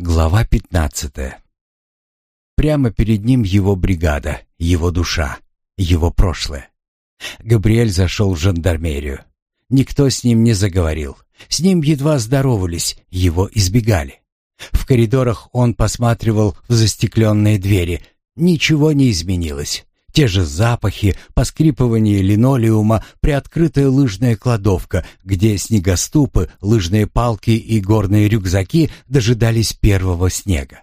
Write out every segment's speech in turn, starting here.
Глава 15. Прямо перед ним его бригада, его душа, его прошлое. Габриэль зашел в жандармерию. Никто с ним не заговорил. С ним едва здоровались, его избегали. В коридорах он посматривал в застекленные двери. Ничего не изменилось. Те же запахи, поскрипывание линолеума, приоткрытая лыжная кладовка, где снегоступы, лыжные палки и горные рюкзаки дожидались первого снега.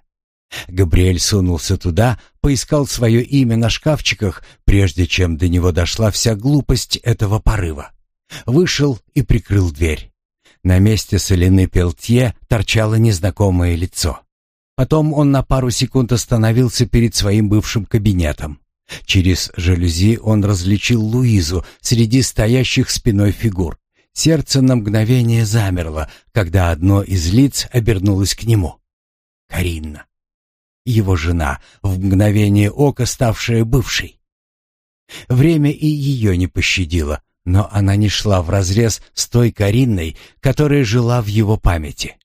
Габриэль сунулся туда, поискал свое имя на шкафчиках, прежде чем до него дошла вся глупость этого порыва. Вышел и прикрыл дверь. На месте соляны Пелтье торчало незнакомое лицо. Потом он на пару секунд остановился перед своим бывшим кабинетом. Через жалюзи он различил Луизу среди стоящих спиной фигур. Сердце на мгновение замерло, когда одно из лиц обернулось к нему. Каринна. Его жена, в мгновение ока ставшая бывшей. Время и ее не пощадило, но она не шла вразрез с той Каринной, которая жила в его памяти.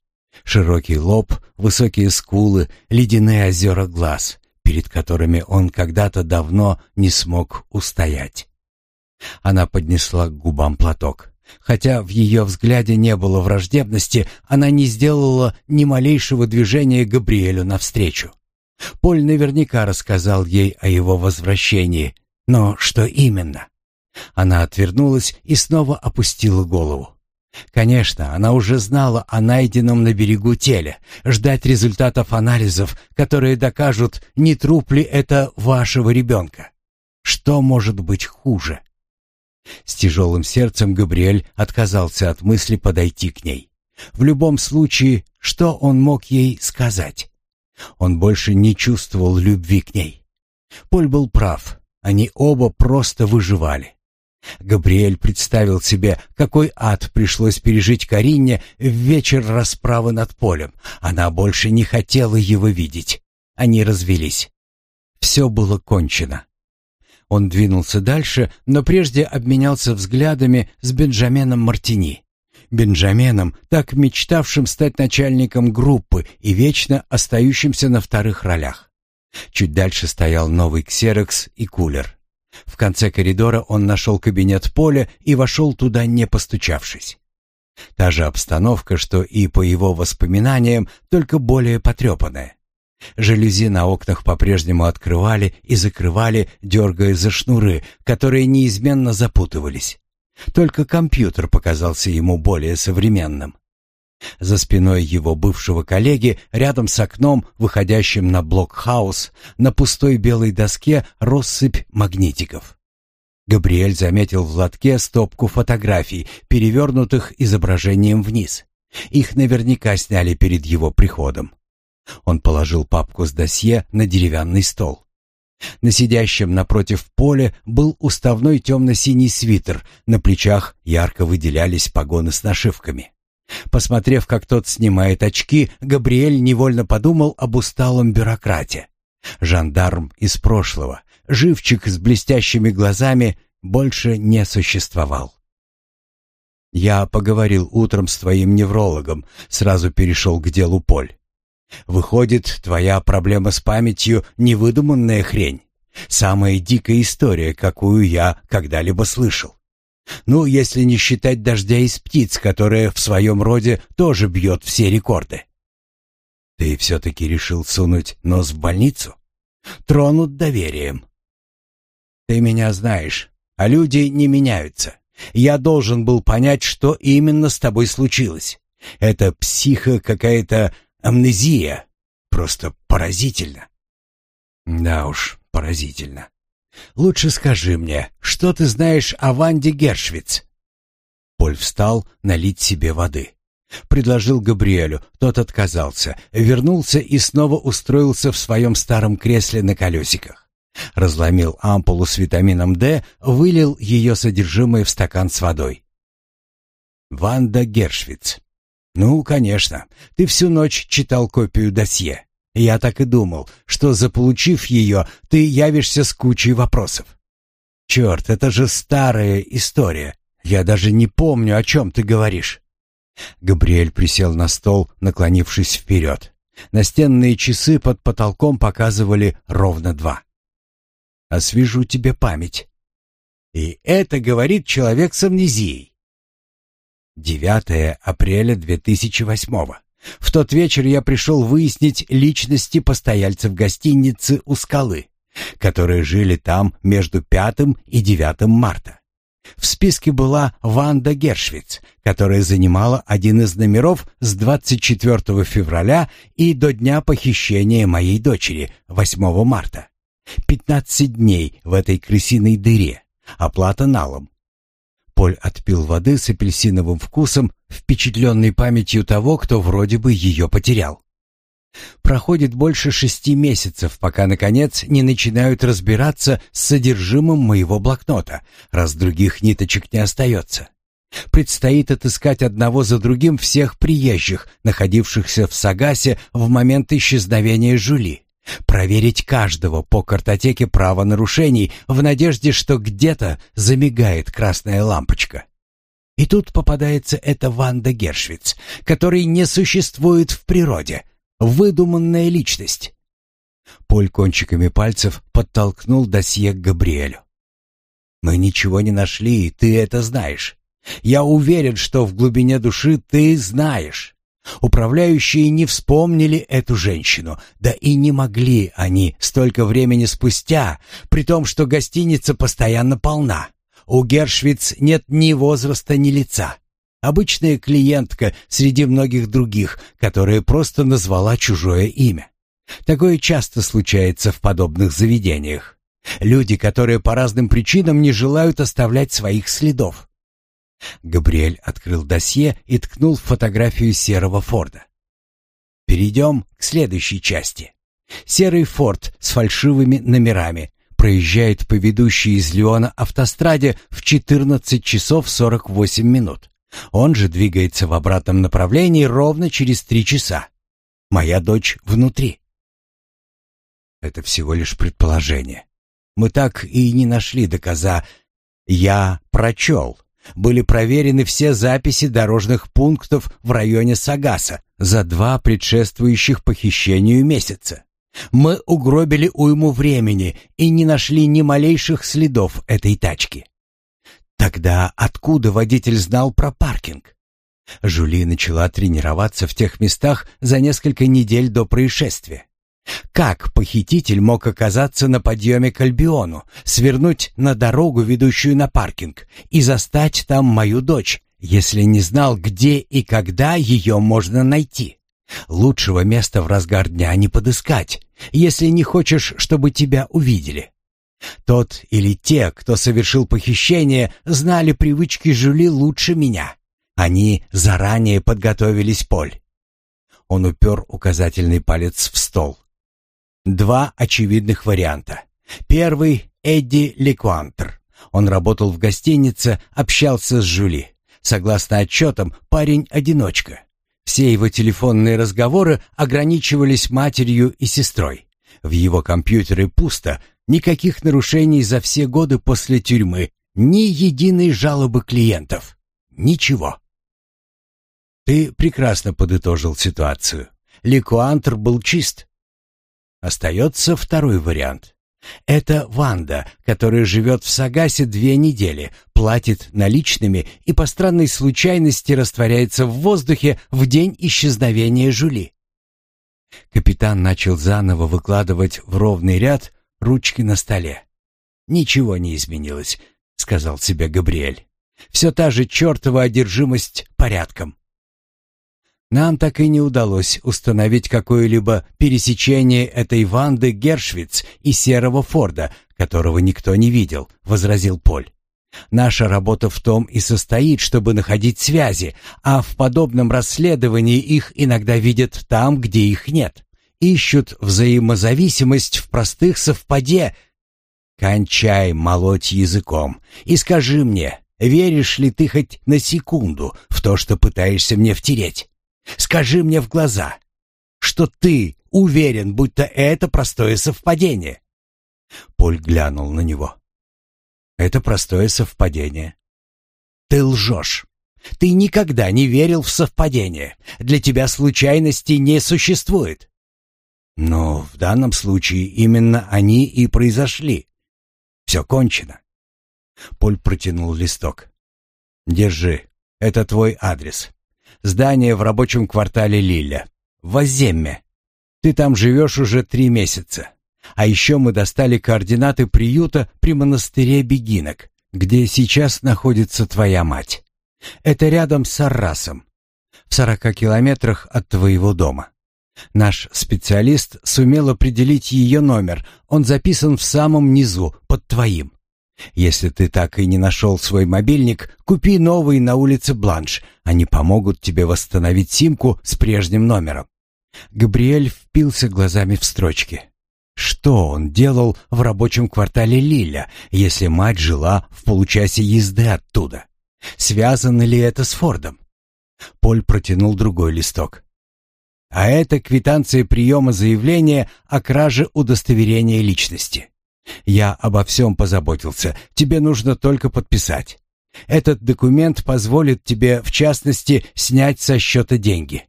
Широкий лоб, высокие скулы, ледяные озера глаз перед которыми он когда-то давно не смог устоять. Она поднесла к губам платок. Хотя в ее взгляде не было враждебности, она не сделала ни малейшего движения Габриэлю навстречу. Поль наверняка рассказал ей о его возвращении, но что именно? Она отвернулась и снова опустила голову. Конечно, она уже знала о найденном на берегу теле. Ждать результатов анализов, которые докажут, не труп ли это вашего ребенка. Что может быть хуже? С тяжелым сердцем Габриэль отказался от мысли подойти к ней. В любом случае, что он мог ей сказать? Он больше не чувствовал любви к ней. Поль был прав, они оба просто выживали. Габриэль представил себе, какой ад пришлось пережить Карине в вечер расправы над полем. Она больше не хотела его видеть. Они развелись. Все было кончено. Он двинулся дальше, но прежде обменялся взглядами с Бенджаменом Мартини. Бенджаменом, так мечтавшим стать начальником группы и вечно остающимся на вторых ролях. Чуть дальше стоял новый ксерокс и кулер. В конце коридора он нашел кабинет Поля и вошел туда, не постучавшись. Та же обстановка, что и по его воспоминаниям, только более потрепанная. Жалюзи на окнах по-прежнему открывали и закрывали, дергая за шнуры, которые неизменно запутывались. Только компьютер показался ему более современным. За спиной его бывшего коллеги, рядом с окном, выходящим на блокхаус, на пустой белой доске россыпь магнитиков. Габриэль заметил в лотке стопку фотографий, перевернутых изображением вниз. Их наверняка сняли перед его приходом. Он положил папку с досье на деревянный стол. На сидящем напротив поле был уставной темно-синий свитер, на плечах ярко выделялись погоны с нашивками. Посмотрев, как тот снимает очки, Габриэль невольно подумал об усталом бюрократе. Жандарм из прошлого, живчик с блестящими глазами, больше не существовал. «Я поговорил утром с твоим неврологом», — сразу перешел к делу Поль. «Выходит, твоя проблема с памятью — невыдуманная хрень. Самая дикая история, какую я когда-либо слышал. Ну, если не считать дождя из птиц, которая в своем роде тоже бьет все рекорды. Ты все-таки решил сунуть нос в больницу? Тронут доверием. Ты меня знаешь, а люди не меняются. Я должен был понять, что именно с тобой случилось. Это психо какая-то амнезия. Просто поразительно. Да уж, поразительно. Лучше скажи мне, что ты знаешь о Ванде Гершвиц?» Поль встал налить себе воды. Предложил Габриэлю, тот отказался, вернулся и снова устроился в своем старом кресле на колесиках. Разломил ампулу с витамином D, вылил ее содержимое в стакан с водой. «Ванда Гершвиц. Ну, конечно, ты всю ночь читал копию досье. Я так и думал, что, заполучив ее, ты явишься с кучей вопросов. Черт, это же старая история. Я даже не помню, о чем ты говоришь. Габриэль присел на стол, наклонившись вперед. Настенные часы под потолком показывали ровно два. «Освежу тебе память». И это говорит человек с амнезией. 9 апреля 2008 года. В тот вечер я пришел выяснить личности постояльцев гостиницы у скалы, которые жили там между 5 и 9 марта. В списке была Ванда Гершвиц, которая занимала один из номеров с 24 февраля и до дня похищения моей дочери, 8 марта. 15 дней в этой крысиной дыре, оплата налом, Поль отпил воды с апельсиновым вкусом, впечатленный памятью того, кто вроде бы ее потерял. Проходит больше шести месяцев, пока, наконец, не начинают разбираться с содержимым моего блокнота, раз других ниточек не остается. Предстоит отыскать одного за другим всех приезжих, находившихся в Сагасе в момент исчезновения Жюли проверить каждого по картотеке правонарушений в надежде, что где-то замигает красная лампочка. И тут попадается эта Ванда Гершвиц, который не существует в природе, выдуманная личность. Поль кончиками пальцев подтолкнул досье к Габриэлю. «Мы ничего не нашли, и ты это знаешь. Я уверен, что в глубине души ты знаешь. Управляющие не вспомнили эту женщину, да и не могли они столько времени спустя, при том, что гостиница постоянно полна. У Гершвиц нет ни возраста, ни лица. Обычная клиентка среди многих других, которая просто назвала чужое имя. Такое часто случается в подобных заведениях. Люди, которые по разным причинам не желают оставлять своих следов. Габриэль открыл досье и ткнул в фотографию серого Форда. «Перейдем к следующей части. Серый Форд с фальшивыми номерами проезжает по ведущей из Леона автостраде в 14 часов 48 минут. Он же двигается в обратном направлении ровно через три часа. Моя дочь внутри». «Это всего лишь предположение. Мы так и не нашли доказа. Я прочел», были проверены все записи дорожных пунктов в районе Сагаса за два предшествующих похищению месяца. Мы угробили уйму времени и не нашли ни малейших следов этой тачки. Тогда откуда водитель знал про паркинг? Жули начала тренироваться в тех местах за несколько недель до происшествия. Как похититель мог оказаться на подъеме к Альбиону, свернуть на дорогу, ведущую на паркинг, и застать там мою дочь, если не знал, где и когда ее можно найти? Лучшего места в разгар дня не подыскать, если не хочешь, чтобы тебя увидели. Тот или те, кто совершил похищение, знали привычки Жюли лучше меня. Они заранее подготовились, Поль. Он упер указательный палец в стол два очевидных варианта. Первый — Эдди Ликвантер. Он работал в гостинице, общался с Жюли. Согласно отчетам, парень — одиночка. Все его телефонные разговоры ограничивались матерью и сестрой. В его компьютере пусто, никаких нарушений за все годы после тюрьмы, ни единой жалобы клиентов. Ничего. Ты прекрасно подытожил ситуацию. Ликуантр был чист, Остается второй вариант. Это Ванда, которая живет в Сагасе две недели, платит наличными и по странной случайности растворяется в воздухе в день исчезновения Жули. Капитан начал заново выкладывать в ровный ряд ручки на столе. «Ничего не изменилось», — сказал себе Габриэль. «Все та же чертова одержимость порядком». Нам так и не удалось установить какое-либо пересечение этой Ванды Гершвиц и Серого Форда, которого никто не видел, возразил Поль. Наша работа в том и состоит, чтобы находить связи, а в подобном расследовании их иногда видят там, где их нет. Ищут взаимозависимость в простых совпадениях. Кончай молоть языком и скажи мне, веришь ли ты хоть на секунду в то, что пытаешься мне втереть? Скажи мне в глаза, что ты уверен, будто это простое совпадение. Поль глянул на него. Это простое совпадение. Ты лжешь. Ты никогда не верил в совпадения. Для тебя случайности не существует. Но в данном случае именно они и произошли. Все кончено. Поль протянул листок. Держи, это твой адрес здание в рабочем квартале Лилля. в Аземме. Ты там живешь уже три месяца. А еще мы достали координаты приюта при монастыре Бегинок, где сейчас находится твоя мать. Это рядом с Аррасом, в сорока километрах от твоего дома. Наш специалист сумел определить ее номер. Он записан в самом низу, под твоим. Если ты так и не нашел свой мобильник, купи новый на улице Бланш. Они помогут тебе восстановить симку с прежним номером». Габриэль впился глазами в строчки. Что он делал в рабочем квартале Лиля, если мать жила в получасе езды оттуда? Связано ли это с Фордом? Поль протянул другой листок. А это квитанция приема заявления о краже удостоверения личности. Я обо всем позаботился. Тебе нужно только подписать. Этот документ позволит тебе, в частности, снять со счета деньги.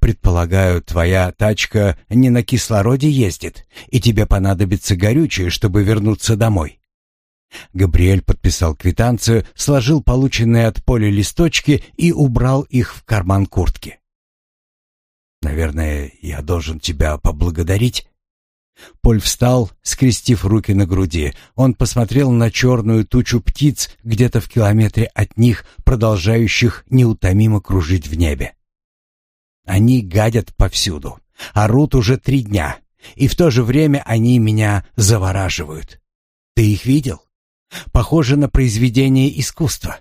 Предполагаю, твоя тачка не на кислороде ездит, и тебе понадобится горючее, чтобы вернуться домой. Габриэль подписал квитанцию, сложил полученные от поля листочки и убрал их в карман куртки. «Наверное, я должен тебя поблагодарить», Поль встал, скрестив руки на груди. Он посмотрел на черную тучу птиц где-то в километре от них, продолжающих неутомимо кружить в небе. Они гадят повсюду. Орут уже три дня. И в то же время они меня завораживают. Ты их видел? Похоже на произведение искусства.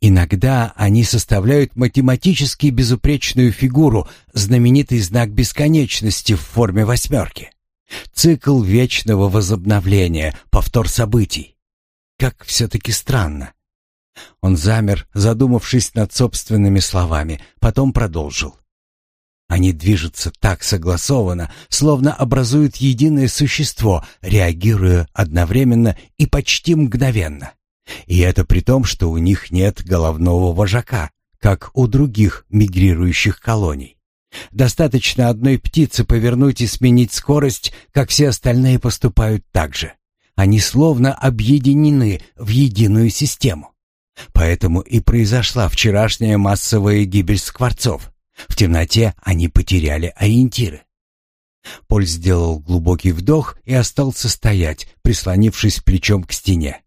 Иногда они составляют математически безупречную фигуру, знаменитый знак бесконечности в форме восьмерки. Цикл вечного возобновления, повтор событий. Как все-таки странно. Он замер, задумавшись над собственными словами, потом продолжил. Они движутся так согласованно, словно образуют единое существо, реагируя одновременно и почти мгновенно. И это при том, что у них нет головного вожака, как у других мигрирующих колоний. Достаточно одной птицы повернуть и сменить скорость, как все остальные поступают так же. Они словно объединены в единую систему. Поэтому и произошла вчерашняя массовая гибель скворцов. В темноте они потеряли ориентиры. Поль сделал глубокий вдох и остался стоять, прислонившись плечом к стене.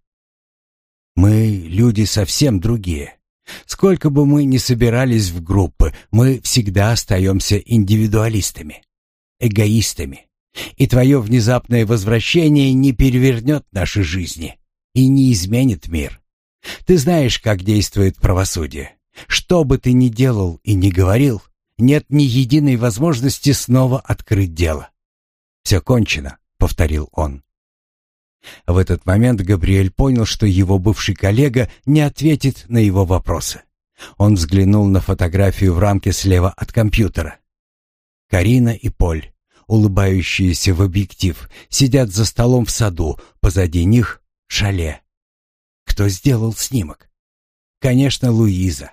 «Мы, люди, совсем другие. Сколько бы мы ни собирались в группы, мы всегда остаемся индивидуалистами, эгоистами. И твое внезапное возвращение не перевернет наши жизни и не изменит мир. Ты знаешь, как действует правосудие. Что бы ты ни делал и ни говорил, нет ни единой возможности снова открыть дело. «Все кончено», — повторил он. В этот момент Габриэль понял, что его бывший коллега не ответит на его вопросы. Он взглянул на фотографию в рамке слева от компьютера. Карина и Поль, улыбающиеся в объектив, сидят за столом в саду, позади них — шале. Кто сделал снимок? Конечно, Луиза.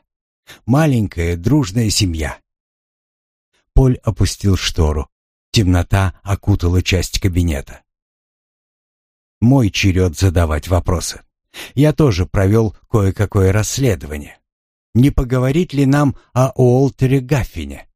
Маленькая, дружная семья. Поль опустил штору. Темнота окутала часть кабинета мой черед задавать вопросы. Я тоже провел кое-какое расследование. Не поговорить ли нам о Уолтере Гаффине?